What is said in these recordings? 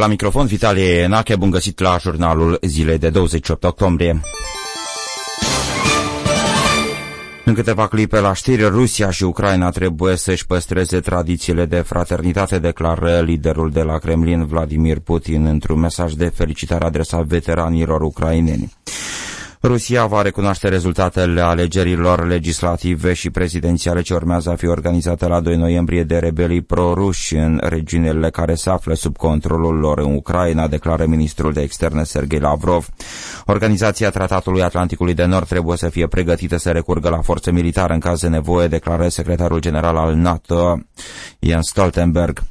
La microfon Vitalie Enache, bun găsit la jurnalul zilei de 28 octombrie. În câteva clipe la știri, Rusia și Ucraina trebuie să-și păstreze tradițiile de fraternitate, declară liderul de la Kremlin, Vladimir Putin, într-un mesaj de felicitare adresat veteranilor ucraineni. Rusia va recunoaște rezultatele alegerilor legislative și prezidențiale ce urmează a fi organizate la 2 noiembrie de rebelii pro-ruși în regiunile care se află sub controlul lor în Ucraina, declară ministrul de externe Sergei Lavrov. Organizația Tratatului Atlanticului de Nord trebuie să fie pregătită să recurgă la forță militară în caz de nevoie, declară secretarul general al NATO, Jens Stoltenberg.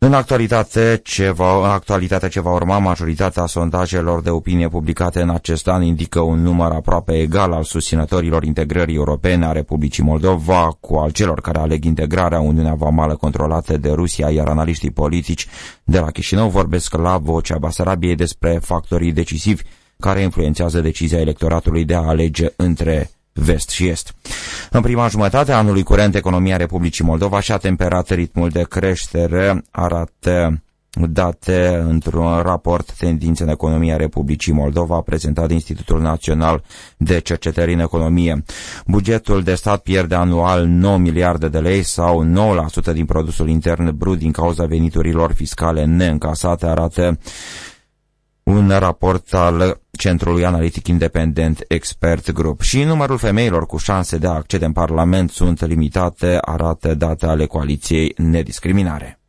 În actualitate, ce va, în actualitatea ce va urma, majoritatea sondajelor de opinie publicate în acest an indică un număr aproape egal al susținătorilor integrării europene a Republicii Moldova cu al celor care aleg integrarea Uniunea Vamală controlată de Rusia, iar analiștii politici de la Chișinău vorbesc la vocea Basarabiei despre factorii decisivi care influențează decizia electoratului de a alege între vest și est. În prima jumătate a anului curent, economia Republicii Moldova și-a temperat ritmul de creștere, arată date într-un raport tendințe în economia Republicii Moldova prezentat de Institutul Național de Cercetări în Economie. Bugetul de stat pierde anual 9 miliarde de lei sau 9% din produsul intern brut din cauza veniturilor fiscale neîncasate, arată un raport al Centrului Analitic Independent Expert Group. Și numărul femeilor cu șanse de a accede în Parlament sunt limitate, arată date ale coaliției nediscriminare.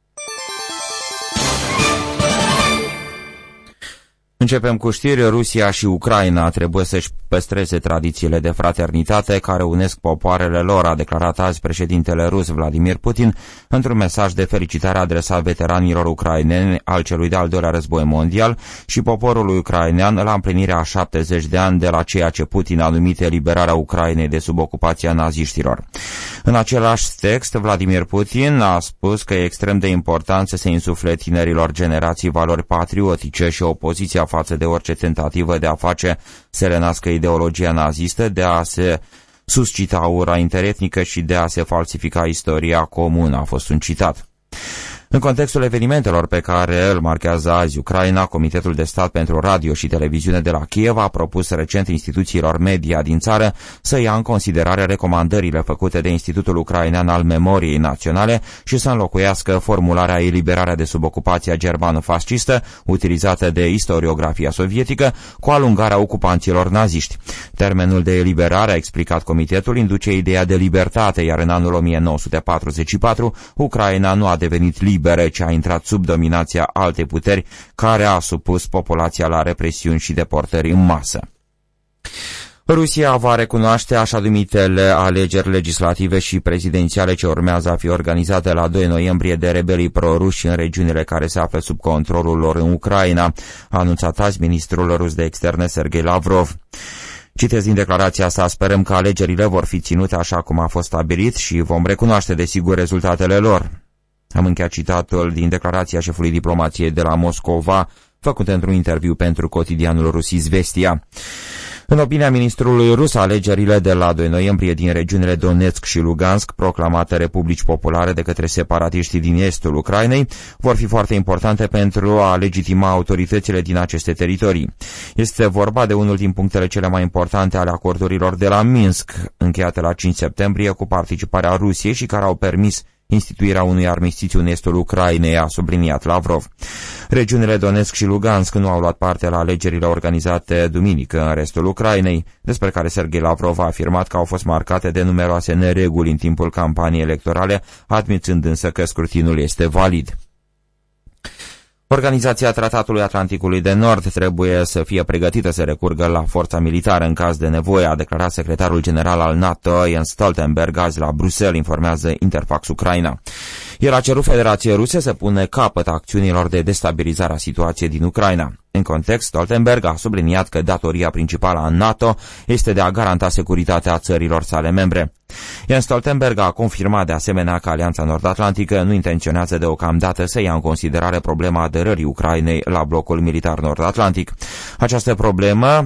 Începem cu știri. Rusia și Ucraina trebuie să-și păstreze tradițiile de fraternitate care unesc popoarele lor, a declarat azi președintele rus Vladimir Putin într-un mesaj de felicitare adresat veteranilor ucraineni al celui de-al doilea război mondial și poporului ucrainean la împlinirea a 70 de ani de la ceea ce Putin a numit eliberarea Ucrainei de sub ocupația naziștilor. În același text, Vladimir Putin a spus că e extrem de important să se insufle tinerilor generații valori patriotice și opoziția față de orice tentativă de a face să renască ideologia nazistă, de a se suscita ura interetnică și de a se falsifica istoria comună, a fost un citat. În contextul evenimentelor pe care îl marchează azi Ucraina, Comitetul de Stat pentru Radio și Televiziune de la Kiev a propus recent instituțiilor media din țară să ia în considerare recomandările făcute de Institutul Ucrainean al Memoriei Naționale și să înlocuiască formularea eliberarea de sub ocupația germană-fascistă, utilizată de istoriografia sovietică, cu alungarea ocupanților naziști. Termenul de eliberare, a explicat comitetul, induce ideea de libertate, iar în anul 1944 Ucraina nu a devenit liberă libere ce a intrat sub dominația alte puteri care a supus populația la represiuni și deportări în masă. Rusia va recunoaște așa numitele alegeri legislative și prezidențiale ce urmează a fi organizate la 2 noiembrie de rebelii proruși în regiunile care se află sub controlul lor în Ucraina, a anunțat azi ministrul rus de externe Sergei Lavrov. Citez din declarația sa, sperăm că alegerile vor fi ținute așa cum a fost stabilit și vom recunoaște desigur rezultatele lor. Am încheiat citatul din declarația șefului diplomației de la Moscova, făcut într-un interviu pentru cotidianul Rusis Vestia. În opinia ministrului rus, alegerile de la 2 noiembrie din regiunile Donetsk și Lugansk, proclamate republici populare de către separatiștii din estul Ucrainei, vor fi foarte importante pentru a legitima autoritățile din aceste teritorii. Este vorba de unul din punctele cele mai importante ale acordurilor de la Minsk, încheiate la 5 septembrie cu participarea Rusiei și care au permis instituirea unui armistițiu în estul Ucrainei, a subliniat Lavrov. Regiunile Donetsk și Lugansk nu au luat parte la alegerile organizate duminică în restul Ucrainei, despre care Sergei Lavrov a afirmat că au fost marcate de numeroase nereguli în timpul campaniei electorale, admițând însă că scrutinul este valid. Organizația Tratatului Atlanticului de Nord trebuie să fie pregătită să recurgă la forța militară în caz de nevoie, a declarat secretarul general al NATO, Jens Stoltenberg, azi la Bruxelles, informează Interfax Ucraina. El a cerut Federației Ruse să pune capăt acțiunilor de destabilizare a situației din Ucraina. În context, Stoltenberg a subliniat că datoria principală a NATO este de a garanta securitatea țărilor sale membre. Jens Stoltenberg a confirmat de asemenea că Alianța Nord-Atlantică nu intenționează deocamdată să ia în considerare problema aderării Ucrainei la blocul militar nord-atlantic. Această problemă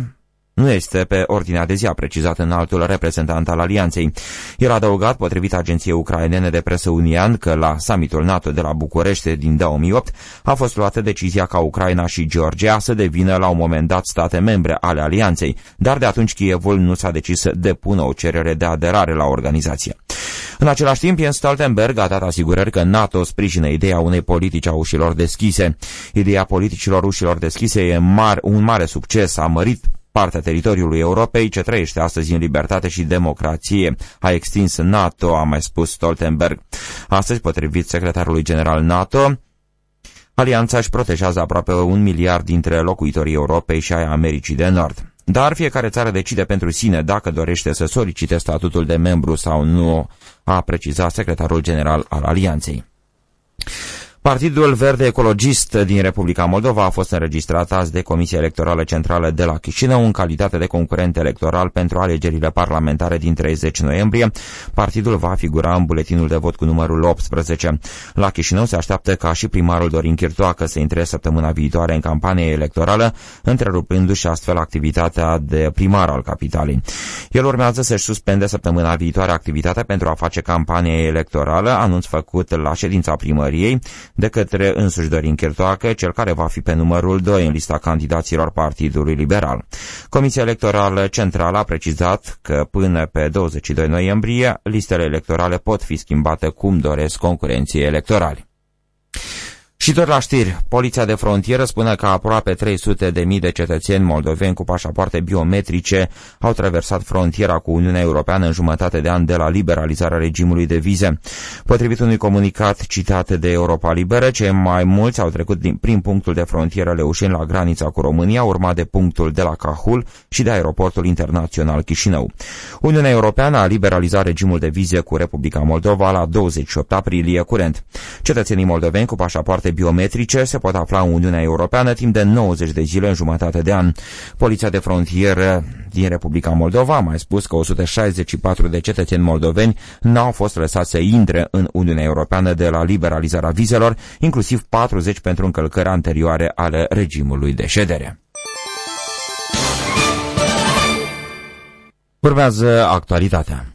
nu este pe ordinea de zi, a precizat în altul reprezentant al alianței. El a adăugat, potrivit agenției ucrainene de presă Unian, că la summitul NATO de la București din 2008 a fost luată decizia ca Ucraina și Georgia să devină la un moment dat state membre ale alianței, dar de atunci Kievul nu s-a decis să depună o cerere de aderare la organizație. În același timp, Jens Stoltenberg a dat asigurări că NATO sprijină ideea unei politici a ușilor deschise. Ideea politicilor ușilor deschise e mar, un mare succes, a mărit partea teritoriului Europei ce trăiește astăzi în libertate și democrație, a extins NATO, a mai spus Stoltenberg. Astăzi, potrivit secretarului general NATO, Alianța își protejează aproape un miliard dintre locuitorii Europei și ai Americii de Nord. Dar fiecare țară decide pentru sine dacă dorește să solicite statutul de membru sau nu, a precizat secretarul general al Alianței. Partidul Verde Ecologist din Republica Moldova a fost înregistrat azi de Comisia Electorală Centrală de la Chișinău în calitate de concurent electoral pentru alegerile parlamentare din 30 noiembrie. Partidul va figura în buletinul de vot cu numărul 18. La Chișinău se așteaptă ca și primarul Dorin Chirtoacă să intre săptămâna viitoare în campanie electorală, întrerupându-și astfel activitatea de primar al capitalei. El urmează să-și suspende săptămâna viitoare activitatea pentru a face campanie electorală, anunț făcut la ședința primăriei, de către însuși Dorin Chirtoacă, cel care va fi pe numărul 2 în lista candidaților Partidului Liberal. Comisia Electorală Centrală a precizat că până pe 22 noiembrie listele electorale pot fi schimbate cum doresc concurenții electorali. Și tot la știri, poliția de frontieră spune că aproape 300 de mii de cetățeni moldoveni cu pașapoarte biometrice au traversat frontiera cu Uniunea Europeană în jumătate de an de la liberalizarea regimului de vize. Potrivit unui comunicat citat de Europa Liberă, cei mai mulți au trecut din, prin punctul de frontieră Leușeni la granița cu România, urmat de punctul de la Cahul și de aeroportul internațional Chișinău. Uniunea Europeană a liberalizat regimul de vize cu Republica Moldova la 28 aprilie curent. Cetățenii moldoveni cu pașapoarte biometrice se pot afla în Uniunea Europeană timp de 90 de zile în jumătate de an. Poliția de frontieră din Republica Moldova a mai spus că 164 de cetățeni moldoveni n-au fost lăsați să intre în Uniunea Europeană de la liberalizarea vizelor, inclusiv 40 pentru încălcări anterioare ale regimului de ședere. Urmează actualitatea.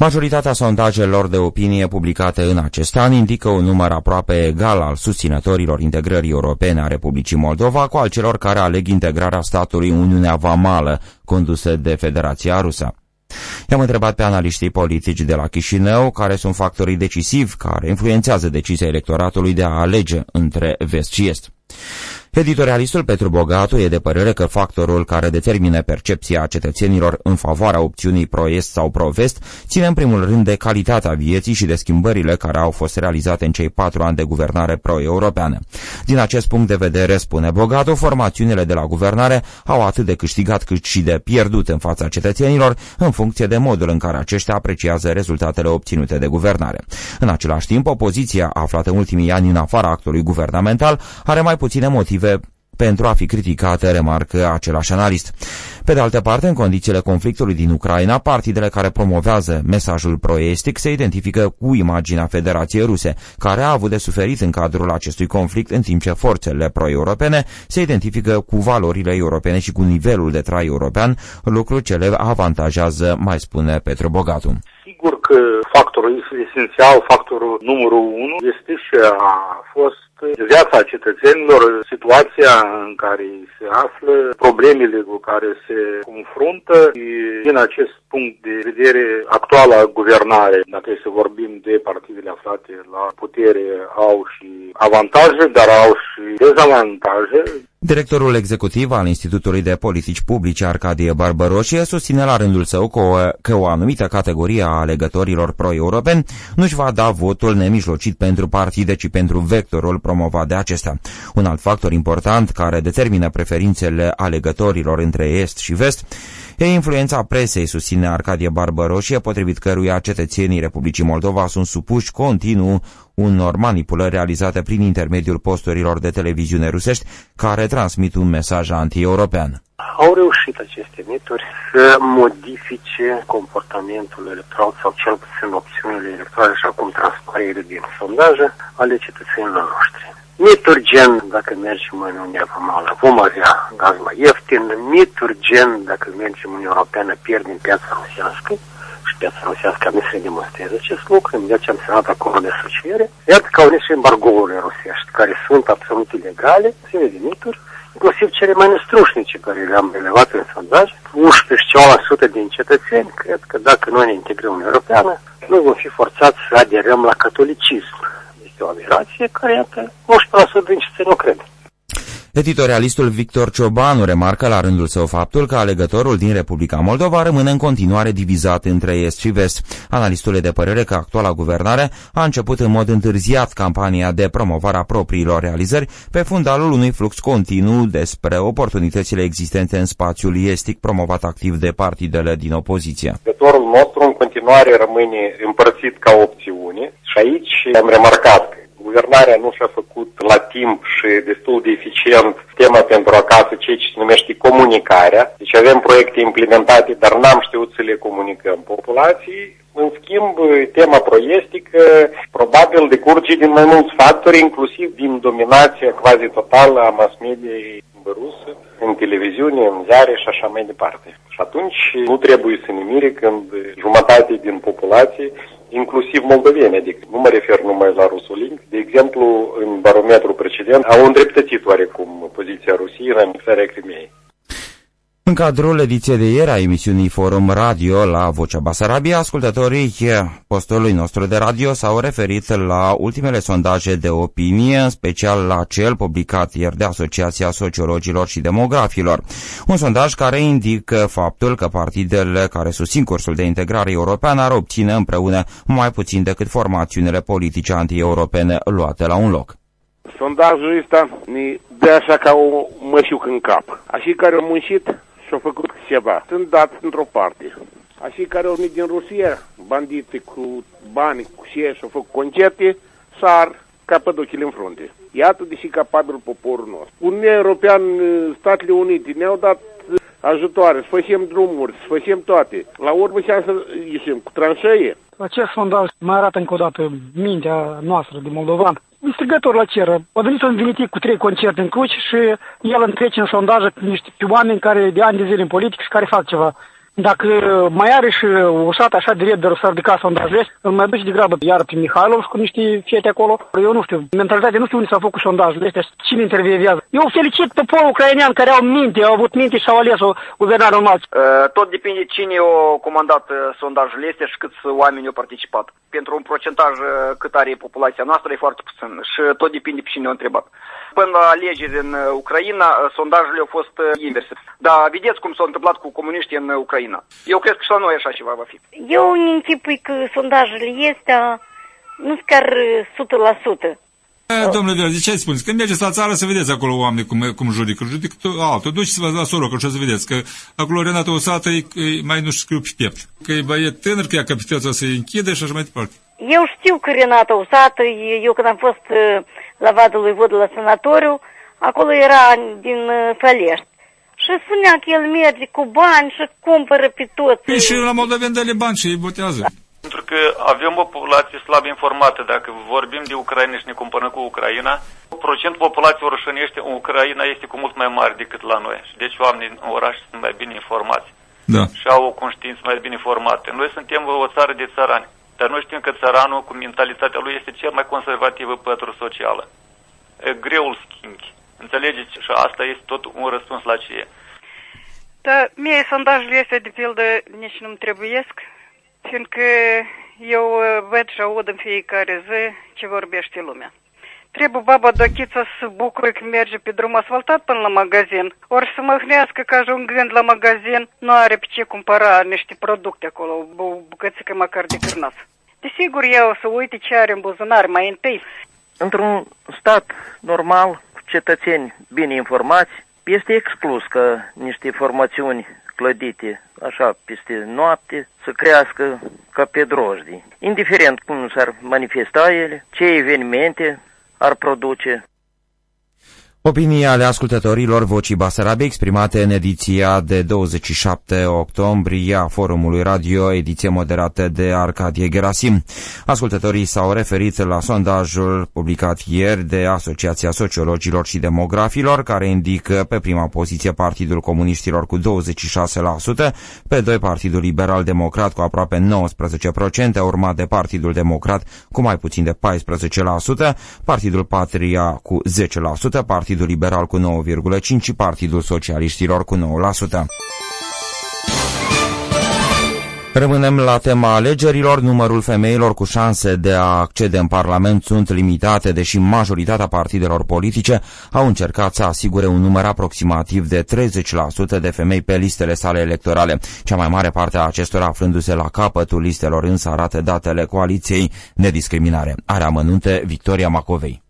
Majoritatea sondajelor de opinie publicate în acest an indică un număr aproape egal al susținătorilor integrării europene a Republicii Moldova cu al celor care aleg integrarea statului în Uniunea Vamală, condusă de Federația Rusă. I-am întrebat pe analiștii politici de la Chișinău care sunt factorii decisivi care influențează decizia electoratului de a alege între vest și est. Editorialistul Petru Bogatu e de părere că factorul care determine percepția cetățenilor în favoarea opțiunii pro-est sau pro-vest ține în primul rând de calitatea vieții și de schimbările care au fost realizate în cei patru ani de guvernare pro-europeană. Din acest punct de vedere, spune Bogatu, formațiunile de la guvernare au atât de câștigat cât și de pierdut în fața cetățenilor în funcție de modul în care aceștia apreciază rezultatele obținute de guvernare. În același timp, opoziția aflată în ultimii ani în afara actului guvernamental are mai puține motive motive pentru a fi criticate, remarcă același analist. Pe de altă parte, în condițiile conflictului din Ucraina, partidele care promovează mesajul proestic se identifică cu imaginea Federației Ruse, care a avut de suferit în cadrul acestui conflict, în timp ce forțele pro-europene se identifică cu valorile europene și cu nivelul de trai european, lucru ce le avantajează, mai spune Petru Bogatu. Sigur că factorul esențial, factorul numărul unu, este și a fost viața cetățenilor, situația în care se află, problemele cu care se confruntă și din acest punct de vedere actuala guvernare, dacă să vorbim de partidele aflate la putere, au și avantaje, dar au și dezavantaje. Directorul executiv al Institutului de Politici Publice, Arcadie Barbaroșie, susține la rândul său că o, că o anumită categorie a alegătorilor pro-europeni nu-și va da votul nemijlocit pentru partide, ci pentru vectorul promovat de acesta. Un alt factor important care determină preferințele alegătorilor între est și vest E influența presei, susține Arcadie Barbăroșie, potrivit căruia cetățenii Republicii Moldova sunt supuși continuu unor manipulări realizate prin intermediul posturilor de televiziune rusești care transmit un mesaj anti-european. Au reușit aceste mituri să modifice comportamentul electoral sau cel puțin opțiunile electorale, așa cum transpare din sondaje ale cetățenilor noștri. Mituri gen, dacă mergem în Uniunea Vamală, vom avea gaz mai ieftin. Mituri gen, dacă mergem în Uniunea Europeană, pierdem piața rusească și piața rusească a să demonstreze acest lucru. Imediat ce am semnat acolo de asociere, iată că au și embargourile rusești, care sunt absolut ilegale, se vede mituri, inclusiv cele mai năstrușnice care le-am relevat în sondaj, 11% din cetățeni cred că dacă noi ne integrăm în Europeană, noi vom fi forțați să aderăm la catolicism. Este o aberație care, iată, 11% din cetățeni nu cred. Editorialistul Victor Ciobanu remarcă la rândul său faptul că alegătorul din Republica Moldova rămâne în continuare divizat între est și vest. Analistul e de părere că actuala guvernare a început în mod întârziat campania de promovare a propriilor realizări pe fundalul unui flux continuu despre oportunitățile existente în spațiul estic promovat activ de partidele din opoziție. Alegătorul nostru în continuare rămâne împărțit ca opțiune și aici am remarcat că guvernarea nu și-a făcut la timp și destul de eficient tema pentru acasă, ceea ce se numește comunicarea. Deci avem proiecte implementate, dar n-am știut să le comunicăm populației. În schimb, tema proiestică probabil decurge din mai mulți factori, inclusiv din dominația quasi totală a mass mediei rusă, în televiziune, în ziare și așa mai departe. Și atunci nu trebuie să ne mire când jumătate din populație inclusiv moldoveni, adică nu mă refer numai la rusolimbi. De exemplu, în barometrul precedent au îndreptățit oarecum poziția Rusiei în anexarea Crimeei. În cadrul ediției de ieri a emisiunii Forum Radio la Vocea Basarabia, ascultătorii postului nostru de radio s-au referit la ultimele sondaje de opinie, în special la cel publicat ieri de Asociația Sociologilor și Demografilor. Un sondaj care indică faptul că partidele care susțin cursul de integrare europeană ar obține împreună mai puțin decât formațiunile politice anti-europene luate la un loc. Sondajul ăsta ne dă așa ca o mășiuc în cap. Așa care au muncit și-au făcut ceva. Sunt dați într-o parte. Așa care au venit din Rusia, bandite cu bani, cu și și-au făcut concerte, sar ca păduchile în frunte. Iată de și capabil poporul nostru. Uniunea European, Statele Unite ne-au dat ajutoare, să facem drumuri, să facem toate. La urmă și să ieșim cu tranșee. Acest sondaj mai arată încă o dată mintea noastră de moldovan strigător la cer. A venit un vinitic cu trei concerte în cruci și el întrece în sondaje niște oameni care de ani de zile în politică și care fac ceva. Dacă mai are și o sat așa de drept de s-ar ridica sondajele, îl mai duce de grabă iar prin Mihailov și cu niște fete acolo. Eu nu știu, mentalitatea nu știu unde s-au făcut sondajele astea și cine intervievează. Eu felicit poporul ucrainean care au minte, au avut minte și au ales o guvernare normală. Uh, tot depinde cine a comandat uh, sondajele astea și câți oameni au participat. Pentru un procentaj uh, cât are populația noastră e foarte puțin și tot depinde pe cine a întrebat. Până la alegeri în Ucraina, sondajele au fost inverse. Dar vedeți cum s-a întâmplat cu comuniștii în Ucraina. Eu cred că și la noi așa ceva va fi. Eu îmi închipui că sondajele este nu sunt chiar 100%. Domnule Vior, de ce ai spus? Când mergeți la țară să vedeți acolo oameni cum, cum judică. Judică altul. Duceți-vă la Sorocă și o să vedeți că acolo Renata Usată e, e mai nu știu pe piept. Că e băiet tânăr, că ea capiteța să-i închide și așa mai departe. Eu știu că Renata Usată, eu când am fost la vadul lui Vod la sanatoriu, acolo era din Fălești. Și spunea că el merge cu bani și cumpără pe toți. Păi și la moldoveni dă bani și îi botează. Pentru că avem o populație slab informată. Dacă vorbim de Ucraina și ne cumpărăm cu Ucraina, procentul populației orășănește în Ucraina este cu mult mai mare decât la noi. Deci oamenii în oraș sunt mai bine informați. Da. Și au o conștiință mai bine formată. Noi suntem o țară de țărani. Dar noi știm că țăranul, cu mentalitatea lui, este cel mai conservativă pătru socială. E greu îl schimbi. Înțelegeți? Și asta este tot un răspuns la ce e. Da, mie sondajul este de pildă nici nu-mi trebuiesc, fiindcă eu uh, văd și aud în fiecare zi ce vorbește lumea. Trebuie baba dochiță să bucure că merge pe drum asfaltat până la magazin, ori să măhnească că ajungând la magazin nu are pe ce cumpăra niște producte acolo, o bucățică măcar de cârnas. Desigur, eu să uite ce are în buzunar mai întâi. Într-un stat normal, cetățeni bine informați, este exclus că niște formațiuni clădite așa peste noapte să crească ca pe drojdii. Indiferent cum s-ar manifesta ele, ce evenimente ar produce Opinii ale ascultătorilor Vocii Basarabe exprimate în ediția de 27 octombrie a forumului radio, ediție moderată de Arcadie Gerasim. Ascultătorii s-au referit la sondajul publicat ieri de Asociația Sociologilor și Demografilor, care indică pe prima poziție Partidul Comuniștilor cu 26%, pe doi Partidul Liberal Democrat cu aproape 19%, urmat de Partidul Democrat cu mai puțin de 14%, Partidul Patria cu 10%, Partidul Partidul Liberal cu 9,5% și Partidul Socialiștilor cu 9%. Rămânem la tema alegerilor. Numărul femeilor cu șanse de a accede în Parlament sunt limitate, deși majoritatea partidelor politice au încercat să asigure un număr aproximativ de 30% de femei pe listele sale electorale. Cea mai mare parte a acestora aflându-se la capătul listelor, însă arată datele coaliției nediscriminare. Are amănunte Victoria Macovei.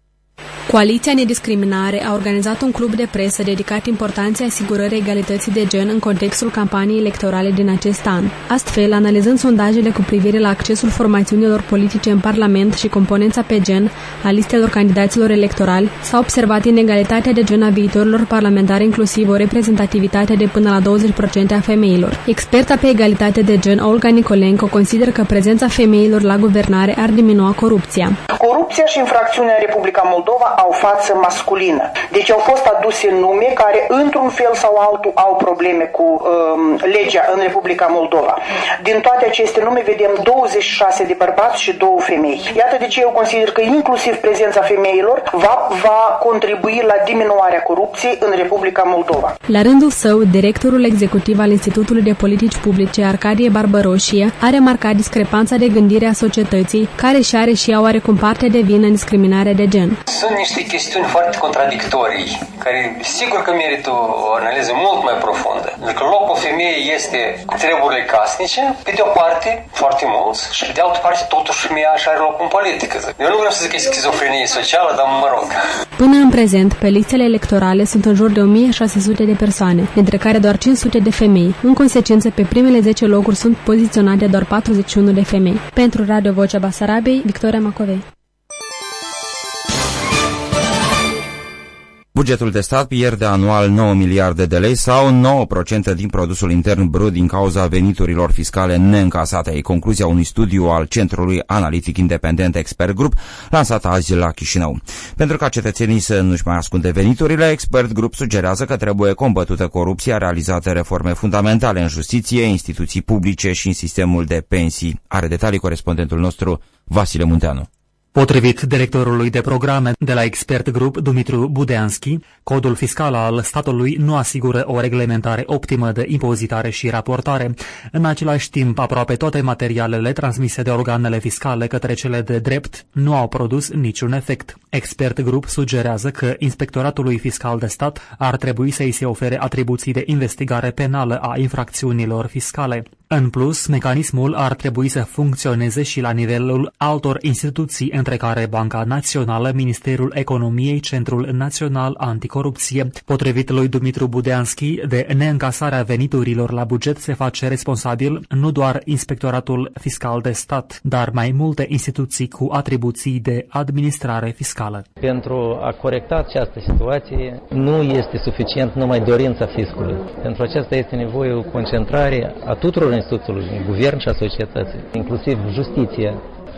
Coaliția Nediscriminare a organizat un club de presă dedicat importanței asigurării egalității de gen în contextul campaniei electorale din acest an. Astfel, analizând sondajele cu privire la accesul formațiunilor politice în Parlament și componența pe gen a listelor candidaților electorali, s-a observat inegalitatea de gen a viitorilor parlamentari, inclusiv o reprezentativitate de până la 20% a femeilor. Experta pe egalitate de gen, Olga Nicolenko, consideră că prezența femeilor la guvernare ar diminua corupția. Corupția și infracțiunea în Republica Moldova au față masculină. Deci au fost aduse nume care, într-un fel sau altul, au probleme cu um, legea în Republica Moldova. Din toate aceste nume vedem 26 de bărbați și două femei. Iată de ce eu consider că inclusiv prezența femeilor va, va contribui la diminuarea corupției în Republica Moldova. La rândul său, directorul executiv al Institutului de Politici Publice, Arcadie Barbăroșie, a remarcat discrepanța de gândire a societății, care și are și ea oarecum parte de vină în discriminarea de gen. Sunt niște chestiuni foarte contradictorii, care sigur că merită o analiză mult mai profundă. Pentru că locul femeii este treburile casnice, pe de o parte, foarte mulți, și pe de altă parte, totuși femeia așa are loc în politică. Eu nu vreau să zic că e schizofrenie socială, dar mă rog. Până în prezent, pe listele electorale sunt în jur de 1600 de persoane, dintre care doar 500 de femei. În consecință, pe primele 10 locuri sunt poziționate doar 41 de femei. Pentru Radio Vocea Basarabei, Victoria Macovei. Bugetul de stat pierde anual 9 miliarde de lei sau 9% din produsul intern brut din cauza veniturilor fiscale neîncasate. E concluzia unui studiu al Centrului Analitic Independent Expert Group lansat azi la Chișinău. Pentru ca cetățenii să nu-și mai ascunde veniturile, Expert Group sugerează că trebuie combătută corupția, realizate reforme fundamentale în justiție, instituții publice și în sistemul de pensii. Are detalii corespondentul nostru Vasile Munteanu. Potrivit directorului de programe de la Expert Group, Dumitru Budeanski, codul fiscal al statului nu asigură o reglementare optimă de impozitare și raportare. În același timp, aproape toate materialele transmise de organele fiscale către cele de drept nu au produs niciun efect. Expert Group sugerează că Inspectoratului Fiscal de Stat ar trebui să îi se ofere atribuții de investigare penală a infracțiunilor fiscale. În plus, mecanismul ar trebui să funcționeze și la nivelul altor instituții, între care Banca Națională, Ministerul Economiei, Centrul Național Anticorupție. Potrivit lui Dumitru Budeanski, de neîncasarea veniturilor la buget se face responsabil nu doar Inspectoratul Fiscal de Stat, dar mai multe instituții cu atribuții de administrare fiscală. Pentru a corecta această situație, nu este suficient numai dorința fiscului. Pentru aceasta este nevoie o concentrare a tuturor instituțiilor, guvern și a societății, inclusiv justiția,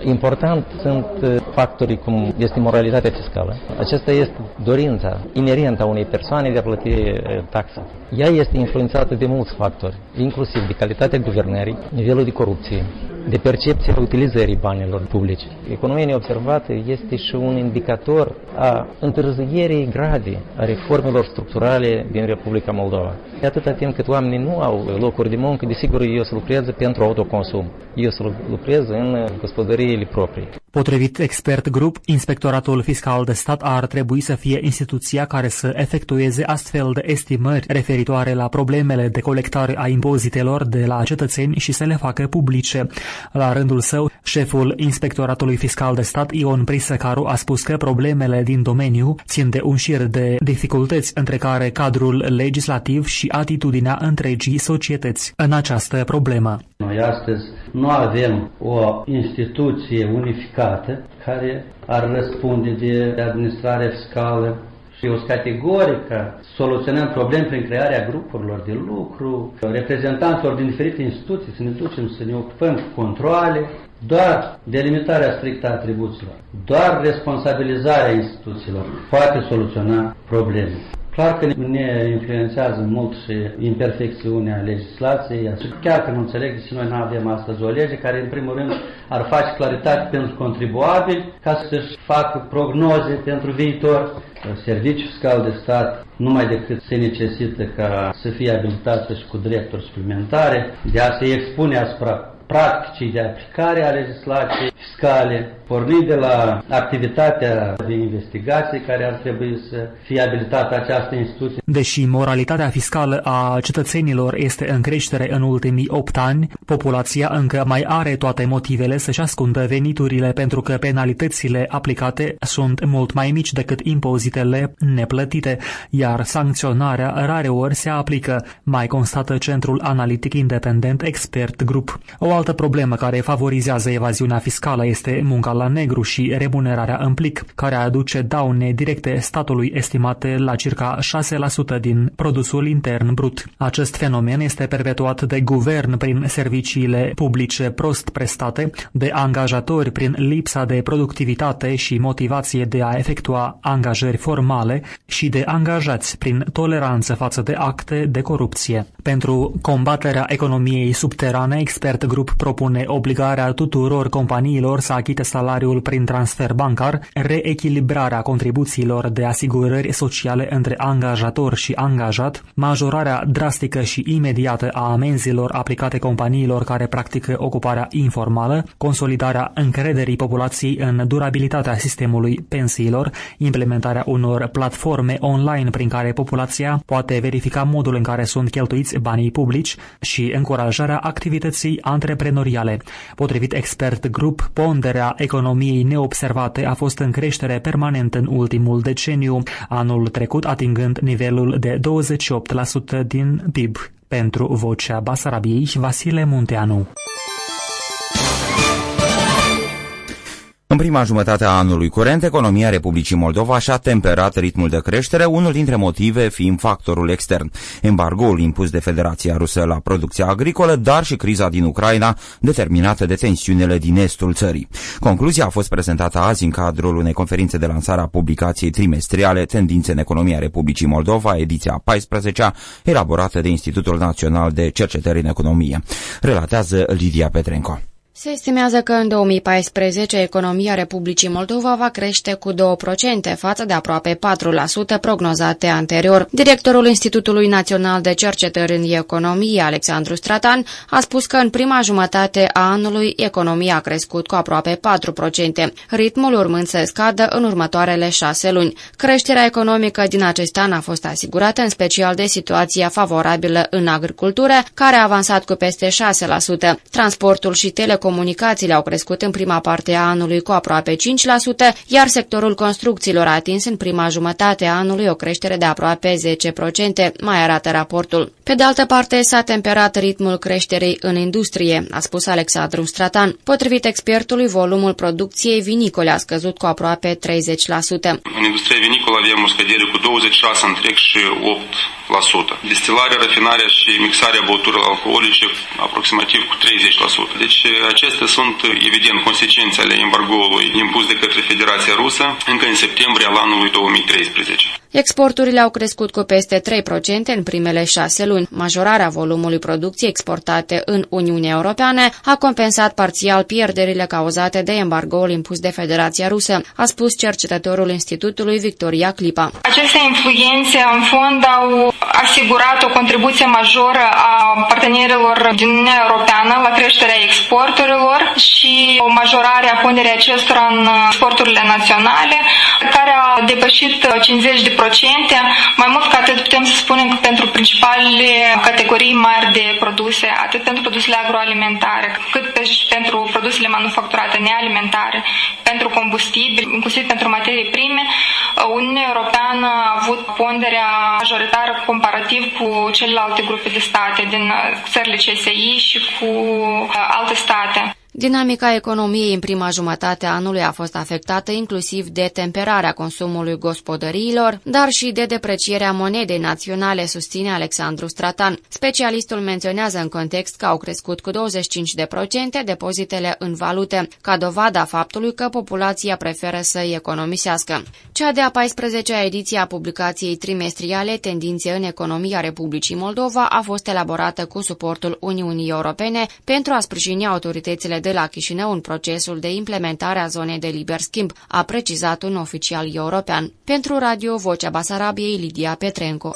Important sunt uh, factorii cum este moralitatea fiscală. Aceasta este dorința inerentă a unei persoane de a plăti uh, taxa. Ea este influențată de mulți factori, inclusiv de calitatea guvernării, nivelul de corupție, de percepția utilizării banilor publici. Economia neobservată este și un indicator a întârzierii grave a reformelor structurale din Republica Moldova. De atâta timp cât oamenii nu au locuri de muncă, desigur eu să lucrez pentru autoconsum. Eu să lucrez în gospodăriile proprii. Potrivit Expert Group, Inspectoratul Fiscal de Stat ar trebui să fie instituția care să efectueze astfel de estimări referitoare la problemele de colectare a impozitelor de la cetățeni și să le facă publice. La rândul său, șeful Inspectoratului Fiscal de Stat, Ion Prisăcaru, a spus că problemele din domeniu țin de un șir de dificultăți, între care cadrul legislativ și atitudinea întregii societăți în această problemă. Noi astăzi nu avem o instituție unificată care ar răspunde de administrare fiscală Eu sunt categoric că soluționăm probleme prin crearea grupurilor de lucru, reprezentanților din diferite instituții, să ne ducem să ne ocupăm cu controle, doar delimitarea strictă a atribuțiilor, doar responsabilizarea instituțiilor poate soluționa probleme. Clar că ne influențează mult și imperfecțiunea legislației, și chiar că nu înțeleg de ce noi nu avem astăzi o lege care, în primul rând, ar face claritate pentru contribuabili ca să-și facă prognoze pentru viitor. Serviciul fiscal de stat numai decât se necesită ca să fie abilitată și cu drepturi suplimentare, de a se expune asupra practicii de aplicare a legislației fiscale, pornind de la activitatea de investigație care ar trebui să fie abilitată această instituție. Deși moralitatea fiscală a cetățenilor este în creștere în ultimii 8 ani, populația încă mai are toate motivele să-și ascundă veniturile pentru că penalitățile aplicate sunt mult mai mici decât impozitele neplătite, iar sancționarea rareori se aplică, mai constată Centrul Analitic Independent Expert Group. O altă problemă care favorizează evaziunea fiscală este munca la negru și remunerarea în plic, care aduce daune directe statului estimate la circa 6% din produsul intern brut. Acest fenomen este perpetuat de guvern prin serviciile publice prost prestate, de angajatori prin lipsa de productivitate și motivație de a efectua angajări formale și de angajați prin toleranță față de acte de corupție. Pentru combaterea economiei subterane, expert grup propune obligarea tuturor companiilor să achite salariul prin transfer bancar, reechilibrarea contribuțiilor de asigurări sociale între angajator și angajat, majorarea drastică și imediată a amenzilor aplicate companiilor care practică ocuparea informală, consolidarea încrederii populației în durabilitatea sistemului pensiilor, implementarea unor platforme online prin care populația poate verifica modul în care sunt cheltuiți banii publici și încurajarea activității antreprenoriale. Potrivit expert grup, ponderea economiei neobservate a fost în creștere permanent în ultimul deceniu, anul trecut atingând nivelul de 28% din PIB. Pentru Vocea Basarabiei, Vasile Munteanu. În prima jumătate a anului curent, economia Republicii Moldova și-a temperat ritmul de creștere, unul dintre motive fiind factorul extern. Embargoul impus de Federația Rusă la producția agricolă, dar și criza din Ucraina, determinată de tensiunile din estul țării. Concluzia a fost prezentată azi în cadrul unei conferințe de lansare a publicației trimestriale Tendințe în economia Republicii Moldova, ediția 14 elaborată de Institutul Național de Cercetări în Economie. Relatează Lidia Petrenco. Se estimează că în 2014 economia Republicii Moldova va crește cu 2% față de aproape 4% prognozate anterior. Directorul Institutului Național de Cercetări în Economie, Alexandru Stratan, a spus că în prima jumătate a anului economia a crescut cu aproape 4%, ritmul urmând să scadă în următoarele șase luni. Creșterea economică din acest an a fost asigurată în special de situația favorabilă în agricultură, care a avansat cu peste 6%. Transportul și telecom telecomunicațiile au crescut în prima parte a anului cu aproape 5%, iar sectorul construcțiilor a atins în prima jumătate a anului o creștere de aproape 10%, mai arată raportul. Pe de altă parte, s-a temperat ritmul creșterii în industrie, a spus Alexandru Stratan. Potrivit expertului, volumul producției vinicole a scăzut cu aproape 30%. În industria vinicolă avem o scădere cu 26 întreg și 8%. Destilarea, rafinarea și mixarea băuturilor alcoolice aproximativ cu 30%. Deci Acestea sunt, evident, consecințe ale embargoului impus de către Federația Rusă încă în septembrie al anului 2013. Exporturile au crescut cu peste 3% în primele șase luni. Majorarea volumului producției exportate în Uniunea Europeană a compensat parțial pierderile cauzate de embargoul impus de Federația Rusă, a spus cercetătorul Institutului Victoria Clipa. Aceste influențe, în fond, au asigurat o contribuție majoră a partenerilor din Uniunea Europeană la creșterea exporturilor și o majorare a ponderii acestora în exporturile naționale, care a depășit 50 de procente. Mai mult ca atât putem să spunem că pentru principalele categorii mari de produse, atât pentru produsele agroalimentare, cât și pentru produsele manufacturate nealimentare, pentru combustibili, inclusiv pentru materii prime, Uniunea Europeană a avut ponderea majoritară comparativ cu celelalte grupe de state din țările CSI și cu alte state. Dinamica economiei în prima jumătate a anului a fost afectată inclusiv de temperarea consumului gospodăriilor, dar și de deprecierea monedei naționale, susține Alexandru Stratan. Specialistul menționează în context că au crescut cu 25% depozitele în valute, ca dovada faptului că populația preferă să economisească. Cea de-a 14-a ediție a publicației trimestriale Tendințe în economia Republicii Moldova a fost elaborată cu suportul Uniunii Europene pentru a sprijini autoritățile de la Chișinău în procesul de implementare a zonei de liber schimb, a precizat un oficial european. Pentru Radio Vocea Basarabiei, Lidia Petrenco.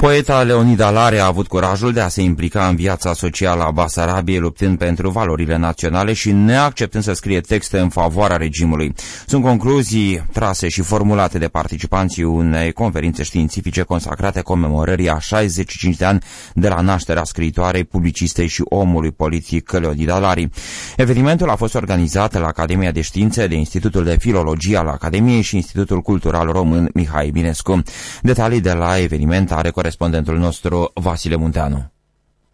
Poeta Leonida Lare a avut curajul de a se implica în viața socială a Basarabiei, luptând pentru valorile naționale și neacceptând să scrie texte în favoarea regimului. Sunt concluzii trase și formulate de participanții unei conferințe științifice consacrate comemorării a 65 de ani de la nașterea scriitoarei, publicistei și omului politic Leonida Lari. Evenimentul a fost organizat la Academia de Științe de Institutul de Filologie al Academiei și Institutul Cultural Român Mihai Binescu. Detalii de la eveniment are corespondentul nostru Vasile Munteanu.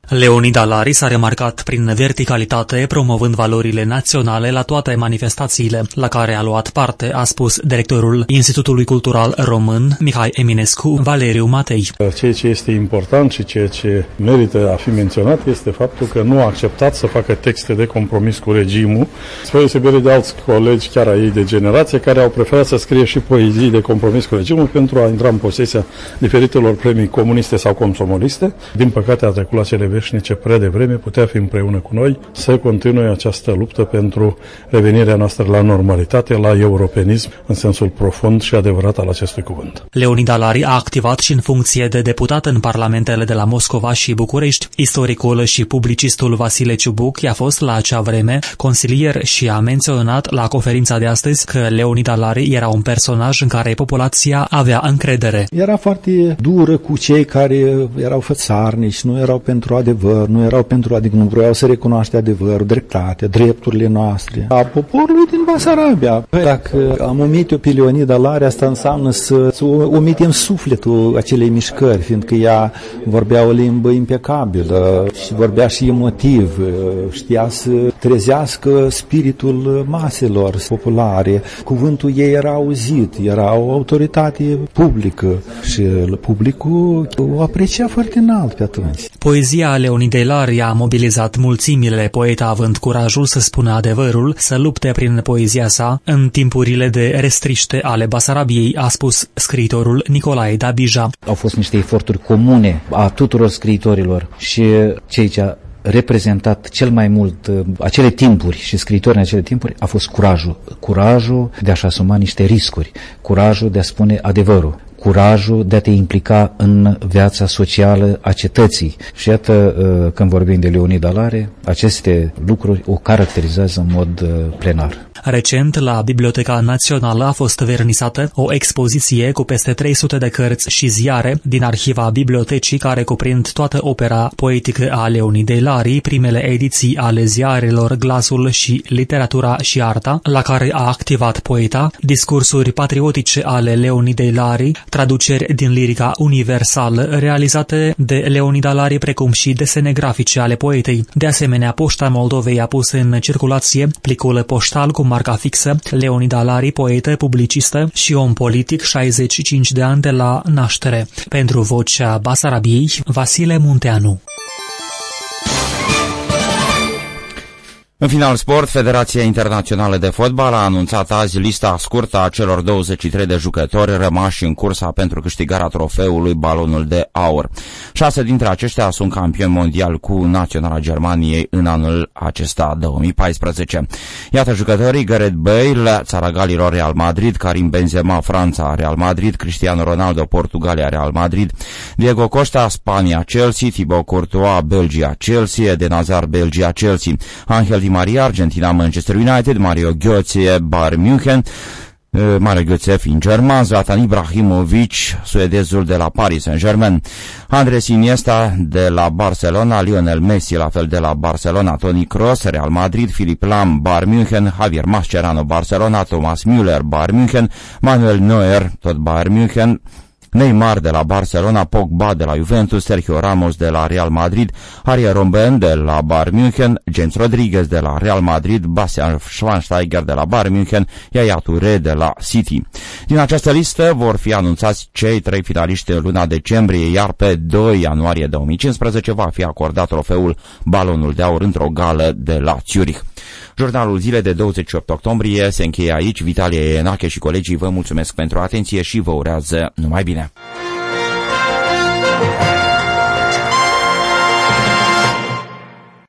Leonida Lari s-a remarcat prin verticalitate, promovând valorile naționale la toate manifestațiile la care a luat parte, a spus directorul Institutului Cultural Român, Mihai Eminescu, Valeriu Matei. Ceea ce este important și ceea ce merită a fi menționat este faptul că nu a acceptat să facă texte de compromis cu regimul, spre deosebire de alți colegi, chiar ai ei de generație, care au preferat să scrie și poezii de compromis cu regimul pentru a intra în posesia diferitelor premii comuniste sau consomoliste. Din păcate a trecut la cele veșnice prea devreme, putea fi împreună cu noi să continue această luptă pentru revenirea noastră la normalitate, la europenism, în sensul profund și adevărat al acestui cuvânt. Leonid Alari a activat și în funcție de deputat în parlamentele de la Moscova și București. Istoricul și publicistul Vasile Ciubuc i-a fost la acea vreme consilier și a menționat la conferința de astăzi că Leonid Alari era un personaj în care populația avea încredere. Era foarte dură cu cei care erau fățarnici, nu erau pentru adevăr, nu erau pentru, adică nu vreau să recunoaște adevărul, dreptatea, drepturile noastre. A poporului din Basarabia. Păi, dacă am omit o pilionidă lare, asta înseamnă să, să omitem sufletul acelei mișcări, fiindcă ea vorbea o limbă impecabilă și vorbea și emotiv, știa să trezească spiritul maselor populare. Cuvântul ei era auzit, era o autoritate publică și publicul o aprecia foarte înalt pe atunci. Poezia Leonidei Lari a mobilizat mulțimile, poeta având curajul să spună adevărul, să lupte prin poezia sa în timpurile de restriște ale Basarabiei, a spus scriitorul Nicolae Dabija. Au fost niște eforturi comune a tuturor scriitorilor și cei ce reprezentat cel mai mult uh, acele timpuri și scriitori în acele timpuri a fost curajul. Curajul de a-și asuma niște riscuri, curajul de a spune adevărul, curajul de a te implica în viața socială a cetății. Și iată, uh, când vorbim de Leonid Alare, aceste lucruri o caracterizează în mod uh, plenar. Recent, la Biblioteca Națională a fost vernisată o expoziție cu peste 300 de cărți și ziare din arhiva bibliotecii care cuprind toată opera poetică a Leonidei Lari, primele ediții ale ziarelor Glasul și Literatura și Arta, la care a activat poeta, discursuri patriotice ale Leonidei Lari, traduceri din lirica universală realizate de Leonida Lari, precum și desene grafice ale poetei. De asemenea, Poșta Moldovei a pus în circulație plicul poștal cu marca fixă, Leonida Lari, poetă, publicistă și om politic, 65 de ani de la naștere. Pentru vocea Basarabiei, Vasile Munteanu. În final sport, Federația Internațională de Fotbal a anunțat azi lista scurtă a celor 23 de jucători rămași în cursa pentru câștigarea trofeului Balonul de Aur. Șase dintre aceștia sunt campioni mondial cu Naționala Germaniei în anul acesta 2014. Iată jucătorii Gareth Bale, țara Galilor Real Madrid, Karim Benzema, Franța Real Madrid, Cristiano Ronaldo, Portugalia Real Madrid, Diego Costa, Spania, Chelsea, Thibaut Courtois, Belgia, Chelsea, Eden Hazard, Belgia, Chelsea, Angel Di Maria, Argentina, Manchester United, Mario Götze, Bayern München, Mario Götze fiind german, Zlatan Ibrahimovic, suedezul de la Paris Saint-Germain, Andres Iniesta de la Barcelona, Lionel Messi la fel de la Barcelona, Toni Kroos, Real Madrid, Filip Lam, Bayern München, Javier Mascherano, Barcelona, Thomas Müller, Bayern München, Manuel Neuer, tot Bayern München, Neymar de la Barcelona, Pogba de la Juventus, Sergio Ramos de la Real Madrid, Ariel Robben de la Bayern München, James Rodriguez de la Real Madrid, Bastian Schweinsteiger de la Bayern München, Yaya Touré de la City. Din această listă vor fi anunțați cei trei finaliști în luna decembrie, iar pe 2 ianuarie 2015 va fi acordat trofeul Balonul de Aur într-o gală de la Zurich. Jurnalul zilei de 28 octombrie se încheie aici. Vitalie Enache și colegii vă mulțumesc pentru atenție și vă urează numai bine.